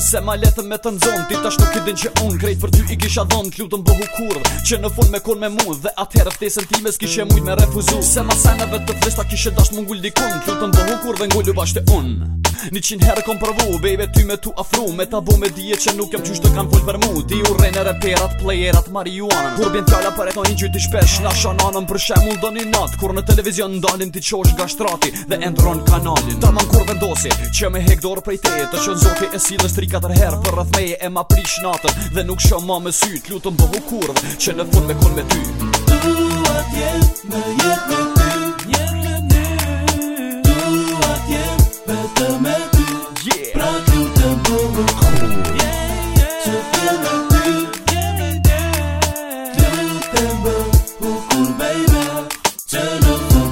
Se ma letëm me të nëzon Ti tash nuk i din që unë Krejt për ty i kisha dhon Të lutën bohu kurrë Që në fund me kon me mu Dhe atëherë ftesën tesën time S'kishe mujt me refuzu Se ma sajnëve të të të të të të të të të të dhe të të të të të Një qinë herë kom përvu Bejve ty me tu afru Me ta bu me dje që nuk jam qysh të kam full për mu Ti u rejnë e reperat, playerat, marijuanën Kur bjën tjala për e ka një gjyë të shpesh Na shananën për shem u një natë Kur në televizion ndalin ti qosh nga shtrati Dhe endron kanalin Ta man kur vendosi Që me hek dorë prej te Të që zofi e si dhe shtrika herë Për rëthmeje e ma prish natën Dhe nuk shumë ma me sy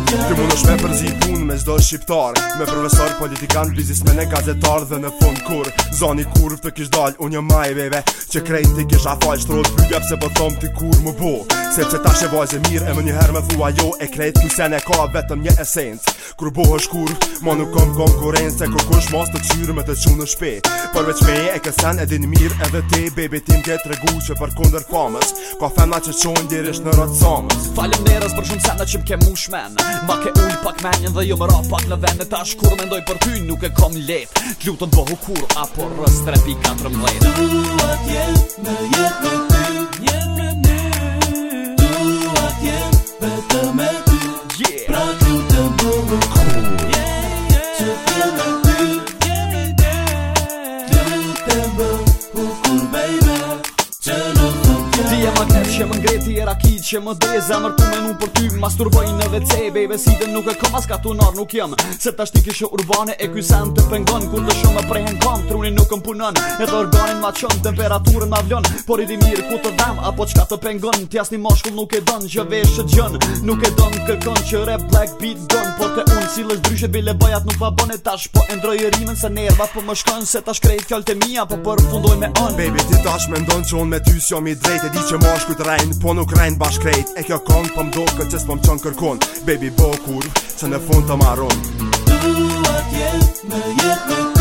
Temos meppers e punos me zdo shqiptar Me profesor, politikan, me e gazetar Dhe në fund kur, zoni kur të kish dal Unë një maj, bebe, që krejt t'i kisha fal Shtrot pygjep se po thom t'i kur më bu Sepse ta shë vajzë mirë e më njëherë me thua jo E krejt t'u sen e ka vetëm një esenc Kur bu hësh kur, ma nuk kom konkurence Kur kush mas të qyrë me të qunë në shpe Përveç me e kësen edin mirë edhe te Bebe tim ke të regu që për kunder famës Ka femna që qonë djerisht në rëtë samës Falem nerës për shumë sena që m'ke Ma ke ull pak menjen dhe jo më rapat në vend tash kur mendoj për ty nuk e kom lep të lutën bohu kur apo rëstrepi 14 Dua atjen në jetë në ty jetë në ty si e rakit që më dhe zemër të për ty Mas në WC, bejve si dhe nuk e kom as ka tunar nuk jam Se ta shti kishë urbane e ky sen të pengon Kun të shumë e prehen kam, trunin nuk më punon E dhe organin ma qon, temperaturën ma vlon Por i di mirë ku të dam, apo qka të pengon Tjas një moshkull nuk e don, që veshë të gjon Nuk e don, kërkon që rap black beat don Por të unë si lësh dryshe, bile bajat nuk pa bon e tash Po endroj e rimen se nerva po më shkon Se tash krejt mia, po përfundoj me on Baby, ti tash me ndon që unë me ty si i drejt E di që moshkull të rajnë, po Unë nuk rajnë bashk E kjo kong pëm po do këtë që s'pëm qënë kërkon Baby bo kur që në fund të marun Duhet jetë me jetë me